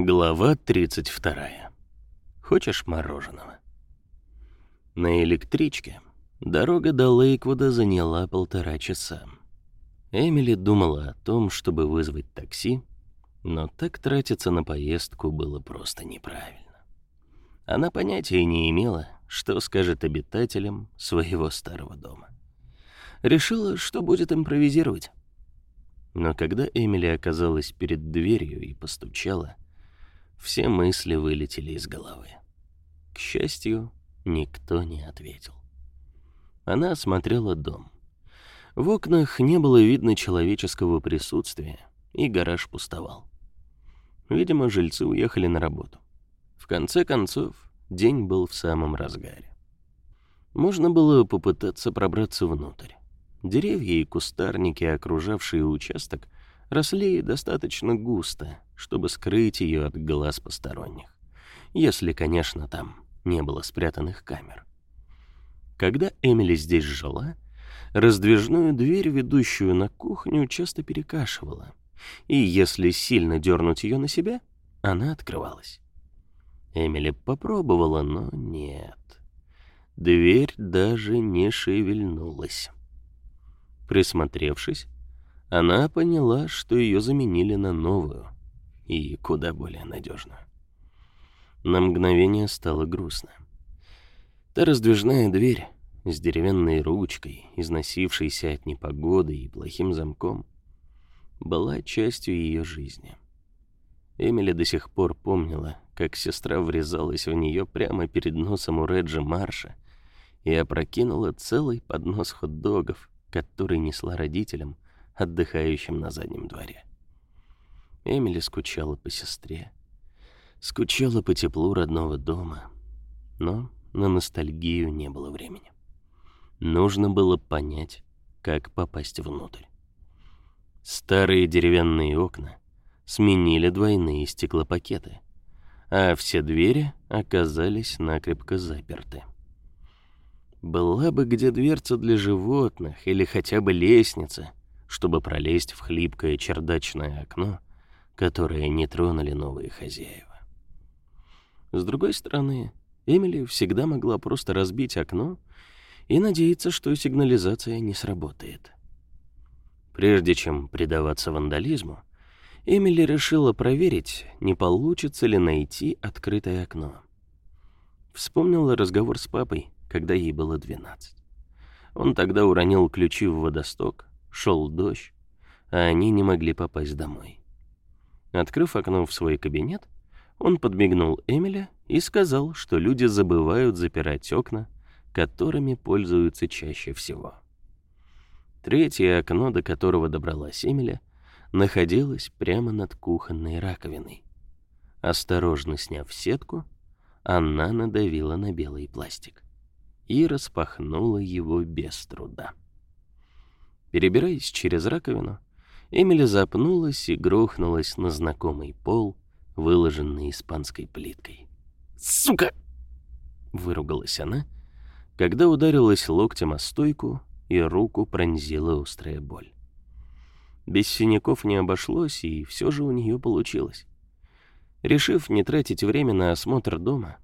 Глава 32. Хочешь мороженого? На электричке дорога до Лейквуда заняла полтора часа. Эмили думала о том, чтобы вызвать такси, но так тратиться на поездку было просто неправильно. Она понятия не имела, что скажет обитателям своего старого дома. Решила, что будет импровизировать. Но когда Эмили оказалась перед дверью и постучала, все мысли вылетели из головы. К счастью, никто не ответил. Она осмотрела дом. В окнах не было видно человеческого присутствия, и гараж пустовал. Видимо, жильцы уехали на работу. В конце концов, день был в самом разгаре. Можно было попытаться пробраться внутрь. Деревья и кустарники, окружавшие участок, росли достаточно густо, чтобы скрыть ее от глаз посторонних. Если, конечно, там не было спрятанных камер. Когда Эмили здесь жила, раздвижную дверь, ведущую на кухню, часто перекашивала, и если сильно дернуть ее на себя, она открывалась. Эмили попробовала, но нет. Дверь даже не шевельнулась. Присмотревшись, она поняла, что ее заменили на новую и куда более надежную. На мгновение стало грустно. Та раздвижная дверь с деревянной ручкой, износившейся от непогоды и плохим замком, была частью ее жизни. Эмили до сих пор помнила, как сестра врезалась в нее прямо перед носом у Реджа Марша и опрокинула целый поднос хот-догов, который несла родителям, отдыхающим на заднем дворе. Эмили скучала по сестре, скучала по теплу родного дома, но на ностальгию не было времени. Нужно было понять, как попасть внутрь. Старые деревянные окна сменили двойные стеклопакеты, а все двери оказались накрепко заперты. Была бы где дверца для животных или хотя бы лестница, чтобы пролезть в хлипкое чердачное окно, которое не тронули новые хозяева. С другой стороны, Эмили всегда могла просто разбить окно и надеяться, что сигнализация не сработает. Прежде чем предаваться вандализму, Эмили решила проверить, не получится ли найти открытое окно. Вспомнила разговор с папой, когда ей было 12. Он тогда уронил ключи в водосток, Шел дождь, а они не могли попасть домой. Открыв окно в свой кабинет, он подмигнул Эмили и сказал, что люди забывают запирать окна, которыми пользуются чаще всего. Третье окно, до которого добралась Эмили, находилось прямо над кухонной раковиной. Осторожно сняв сетку, она надавила на белый пластик и распахнула его без труда. Перебираясь через раковину, Эмили запнулась и грохнулась на знакомый пол, выложенный испанской плиткой. «Сука!» — выругалась она, когда ударилась локтем о стойку и руку пронзила острая боль. Без синяков не обошлось, и все же у нее получилось. Решив не тратить время на осмотр дома,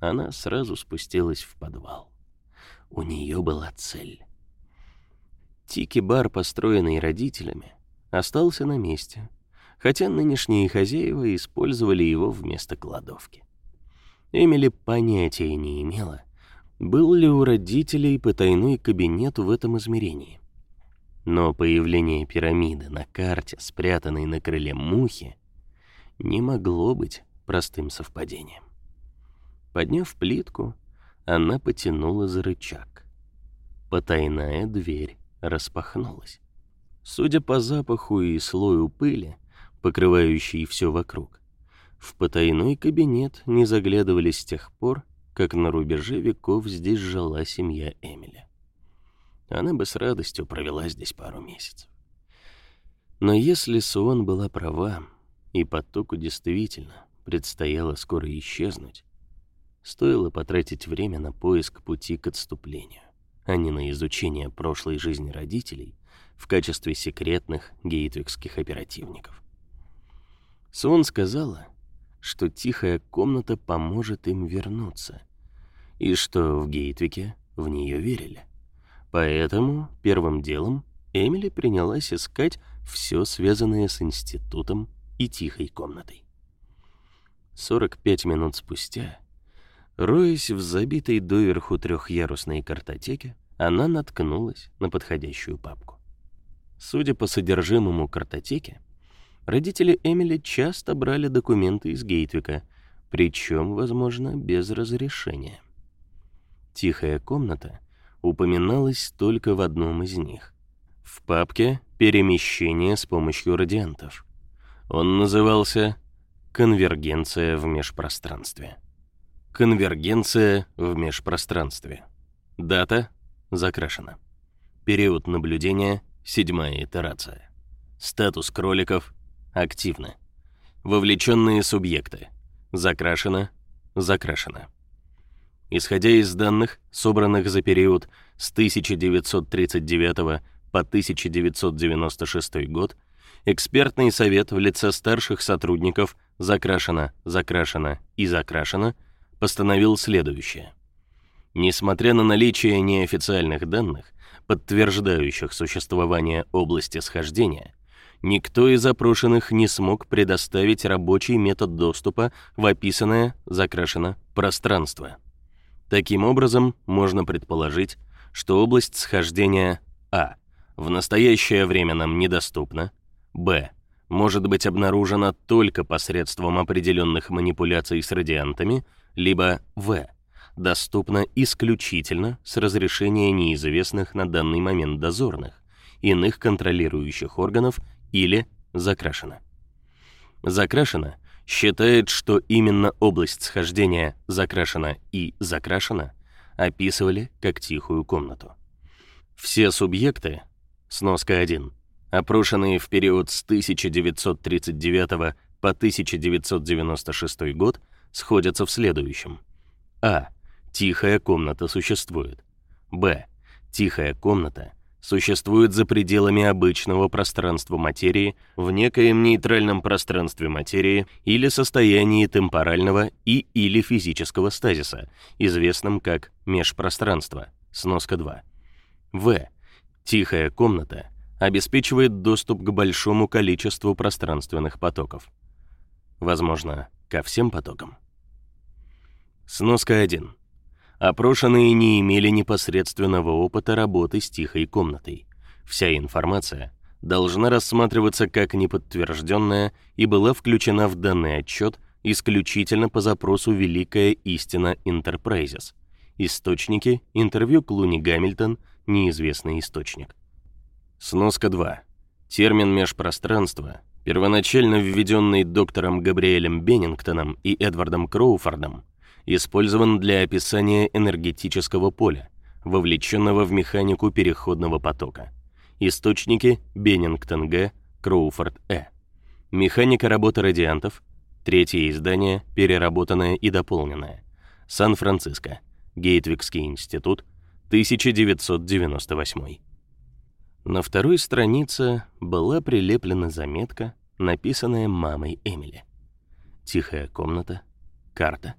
она сразу спустилась в подвал. У нее была цель. Тики-бар, построенный родителями, остался на месте, хотя нынешние хозяева использовали его вместо кладовки. Эмили понятия не имела, был ли у родителей потайной кабинет в этом измерении. Но появление пирамиды на карте, спрятанной на крыле мухи, не могло быть простым совпадением. Подняв плитку, она потянула за рычаг. Потайная дверь распахнулась. Судя по запаху и слою пыли, покрывающей все вокруг, в потайной кабинет не заглядывали с тех пор, как на рубеже веков здесь жила семья Эмили. Она бы с радостью провела здесь пару месяцев. Но если Суон была права, и потоку действительно предстояло скоро исчезнуть, стоило потратить время на поиск пути к отступлению а не на изучение прошлой жизни родителей в качестве секретных гейтвикских оперативников. Сон сказала, что тихая комната поможет им вернуться, и что в Гейтвике в нее верили. Поэтому первым делом Эмили принялась искать все связанное с институтом и тихой комнатой. 45 минут спустя, роясь в забитой доверху трехъярусной картотеке, она наткнулась на подходящую папку. Судя по содержимому картотеки, родители Эмили часто брали документы из Гейтвика, причем, возможно, без разрешения. Тихая комната упоминалась только в одном из них. В папке «Перемещение с помощью радиантов». Он назывался «Конвергенция в межпространстве». Конвергенция в межпространстве. Дата закрашена. Период наблюдения седьмая итерация. Статус кроликов активно. Вовлеченные субъекты закрашено, закрашено. Исходя из данных, собранных за период с 1939 по 1996 год, экспертный совет в лице старших сотрудников закрашено, закрашено и закрашено постановил следующее: Несмотря на наличие неофициальных данных, подтверждающих существование области схождения, никто из запрошенных не смог предоставить рабочий метод доступа в описанное закрашено пространство. Таким образом, можно предположить, что область схождения А в настоящее время нам недоступна, Б может быть обнаружена только посредством определенных манипуляций с радиантами, либо В доступна исключительно с разрешения неизвестных на данный момент дозорных, иных контролирующих органов или закрашена. Закрашена считает, что именно область схождения закрашена и закрашена описывали как тихую комнату. Все субъекты, сноска 1, опрошенные в период с 1939 по 1996 год, сходятся в следующем. А. Тихая комната существует. Б. Тихая комната существует за пределами обычного пространства материи в некоем нейтральном пространстве материи или состоянии темпорального и или физического стазиса, известном как межпространство. Сноска 2. В. Тихая комната обеспечивает доступ к большому количеству пространственных потоков. Возможно, ко всем потокам. Сноска 1. Опрошенные не имели непосредственного опыта работы с тихой комнатой. Вся информация должна рассматриваться как неподтвержденная и была включена в данный отчет исключительно по запросу Великая истина Enterprises. Источники: интервью Клуни Гамильтон, неизвестный источник. Сноска 2. Термин межпространство, первоначально введенный доктором Габриэлем Беннингтоном и Эдвардом Кроуфордом, использован для описания энергетического поля, вовлеченного в механику переходного потока. Источники Беннингтон Г, Кроуфорд Э. Механика работы радиантов. Третье издание, переработанное и дополненное. Сан-Франциско. Гейтвикский институт, 1998. На второй странице была прилеплена заметка, написанная мамой Эмили. Тихая комната, карта,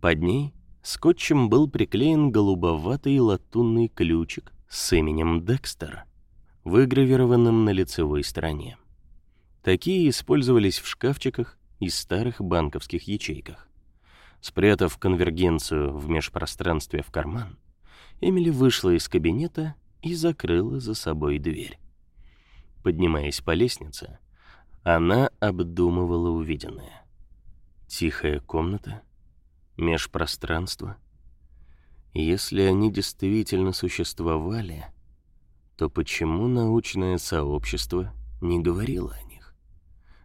под ней скотчем был приклеен голубоватый латунный ключик с именем Декстер, выгравированным на лицевой стороне. Такие использовались в шкафчиках и старых банковских ячейках. Спрятав конвергенцию в межпространстве в карман, Эмили вышла из кабинета и закрыла за собой дверь. Поднимаясь по лестнице, она обдумывала увиденное. Тихая комната, межпространство. Если они действительно существовали, то почему научное сообщество не говорило о них?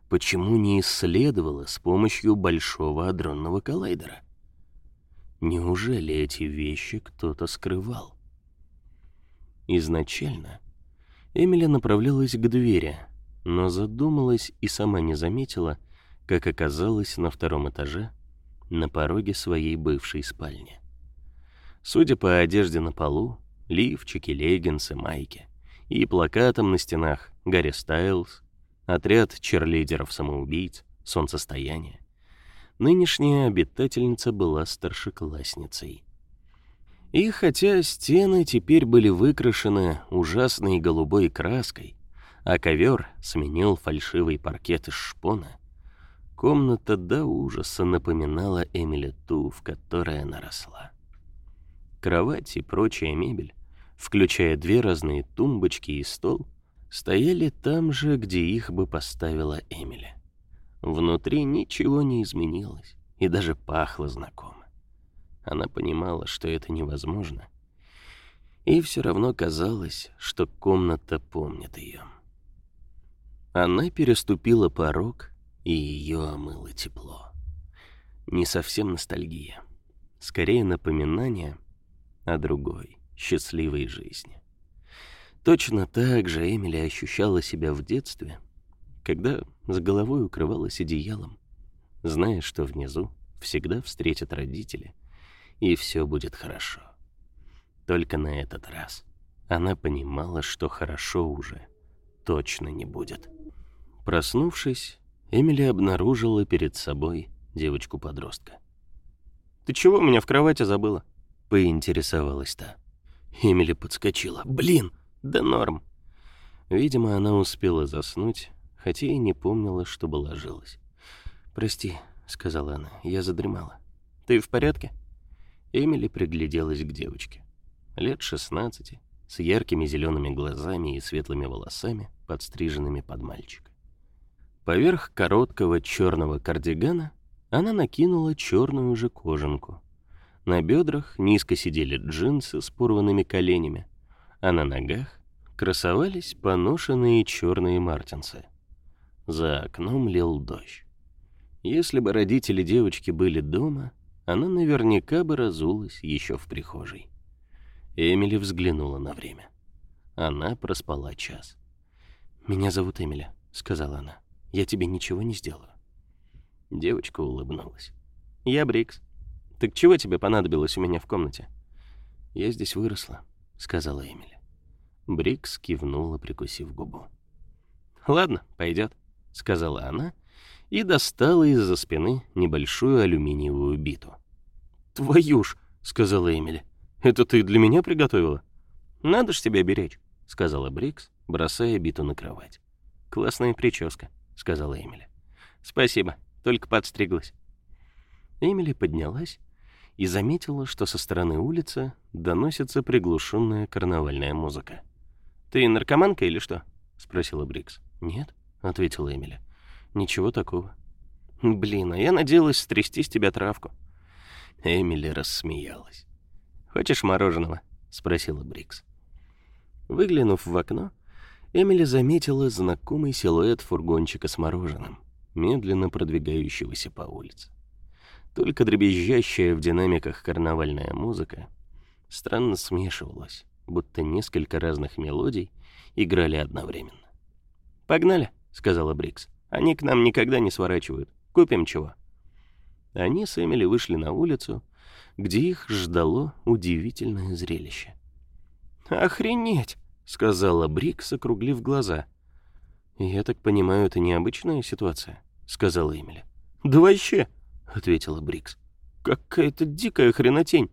Почему не исследовало с помощью большого адронного коллайдера? Неужели эти вещи кто-то скрывал? Изначально Эмили направлялась к двери, но задумалась и сама не заметила, как оказалась на втором этаже на пороге своей бывшей спальни. Судя по одежде на полу, лифчики, леггинсы, майки и плакатам на стенах Гарри Стайлз, отряд черлидеров-самоубийц, солнцестояние, Нынешняя обитательница была старшеклассницей. И хотя стены теперь были выкрашены ужасной голубой краской, а ковер сменил фальшивый паркет из шпона, комната до ужаса напоминала Эмили ту, в которой она росла. Кровать и прочая мебель, включая две разные тумбочки и стол, стояли там же, где их бы поставила Эмили. Внутри ничего не изменилось, и даже пахло знакомо. Она понимала, что это невозможно. И все равно казалось, что комната помнит ее. Она переступила порог, и ее омыло тепло. Не совсем ностальгия, скорее напоминание о другой, счастливой жизни. Точно так же Эмили ощущала себя в детстве, когда с головой укрывалась одеялом, зная, что внизу всегда встретят родители и все будет хорошо. Только на этот раз она понимала, что хорошо уже точно не будет. Проснувшись, Эмили обнаружила перед собой девочку-подростка. «Ты чего меня в кровати забыла?» — поинтересовалась та. Эмили подскочила. «Блин, да норм!» Видимо, она успела заснуть, хотя и не помнила, чтобы ложилась. «Прости», — сказала она, — «я задремала». «Ты в порядке?» Эмили пригляделась к девочке. Лет 16, с яркими зелеными глазами и светлыми волосами, подстриженными под мальчика. Поверх короткого черного кардигана она накинула черную же кожанку. На бедрах низко сидели джинсы с порванными коленями, а на ногах красовались поношенные черные мартинсы. За окном лил дождь. Если бы родители девочки были дома, она наверняка бы разулась еще в прихожей. Эмили взглянула на время. Она проспала час. «Меня зовут Эмили», — сказала она. «Я тебе ничего не сделаю». Девочка улыбнулась. «Я Брикс. Так чего тебе понадобилось у меня в комнате?» «Я здесь выросла», — сказала Эмили. Брикс кивнула, прикусив губу. «Ладно, пойдет», — сказала она и достала из-за спины небольшую алюминиевую биту. «Твою ж!» — сказала Эмили. «Это ты для меня приготовила?» «Надо ж тебя беречь», — сказала Брикс, бросая биту на кровать. «Классная прическа», — сказала Эмили. «Спасибо, только подстриглась». Эмили поднялась и заметила, что со стороны улицы доносится приглушенная карнавальная музыка. «Ты наркоманка или что?» — спросила Брикс. «Нет», — ответила Эмили. Ничего такого. Блин, а я надеялась стрясти с тебя травку. Эмили рассмеялась. Хочешь мороженого? спросила Брикс. Выглянув в окно, Эмили заметила знакомый силуэт фургончика с мороженым, медленно продвигающегося по улице. Только дребезжащая в динамиках карнавальная музыка странно смешивалась, будто несколько разных мелодий играли одновременно. «Погнали», — сказала Брикс. Они к нам никогда не сворачивают. Купим чего?» Они с Эмили вышли на улицу, где их ждало удивительное зрелище. «Охренеть!» — сказала Брикс, округлив глаза. «Я так понимаю, это необычная ситуация», — сказала Эмили. «Да вообще!» — ответила Брикс. «Какая-то дикая хренотень!»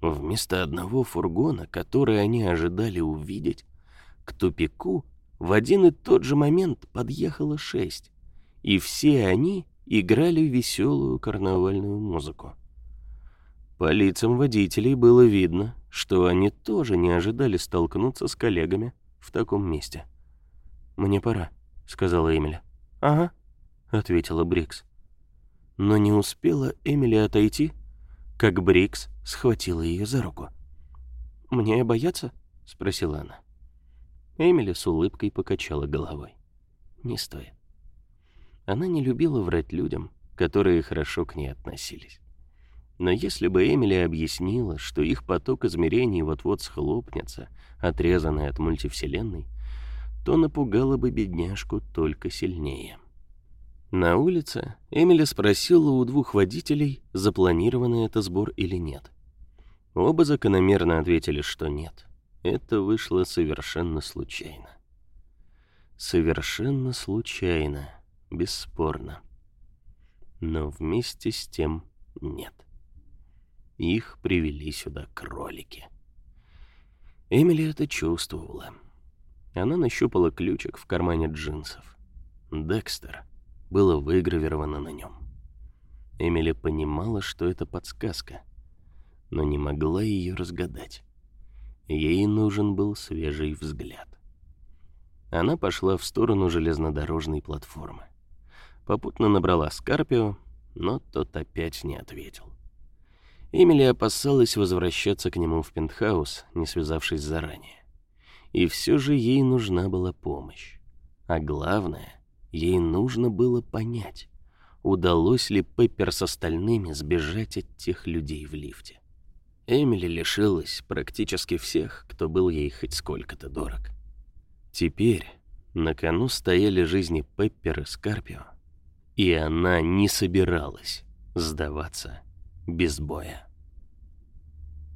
Вместо одного фургона, который они ожидали увидеть, к тупику в один и тот же момент подъехало шесть, и все они играли веселую карнавальную музыку. По лицам водителей было видно, что они тоже не ожидали столкнуться с коллегами в таком месте. «Мне пора», — сказала Эмили. «Ага», — ответила Брикс. Но не успела Эмили отойти, как Брикс схватила ее за руку. «Мне бояться?» — спросила она. Эмили с улыбкой покачала головой. Не стоит. Она не любила врать людям, которые хорошо к ней относились. Но если бы Эмили объяснила, что их поток измерений вот-вот схлопнется, отрезанный от мультивселенной, то напугала бы бедняжку только сильнее. На улице Эмили спросила у двух водителей, запланированный это сбор или нет. Оба закономерно ответили, что нет. Это вышло совершенно случайно. Совершенно случайно, бесспорно. но вместе с тем нет. Их привели сюда кролики. Эмили это чувствовала. Она нащупала ключик в кармане джинсов. Декстер было выгравировано на нем. Эмили понимала, что это подсказка, но не могла ее разгадать. Ей нужен был свежий взгляд. Она пошла в сторону железнодорожной платформы. Попутно набрала Скарпио, но тот опять не ответил. Эмили опасалась возвращаться к нему в пентхаус, не связавшись заранее. И все же ей нужна была помощь. А главное, ей нужно было понять, удалось ли Пеппер с остальными сбежать от тех людей в лифте. Эмили лишилась практически всех, кто был ей хоть сколько-то дорог. Теперь на кону стояли жизни Пеппер и Скарпио, и она не собиралась сдаваться без боя.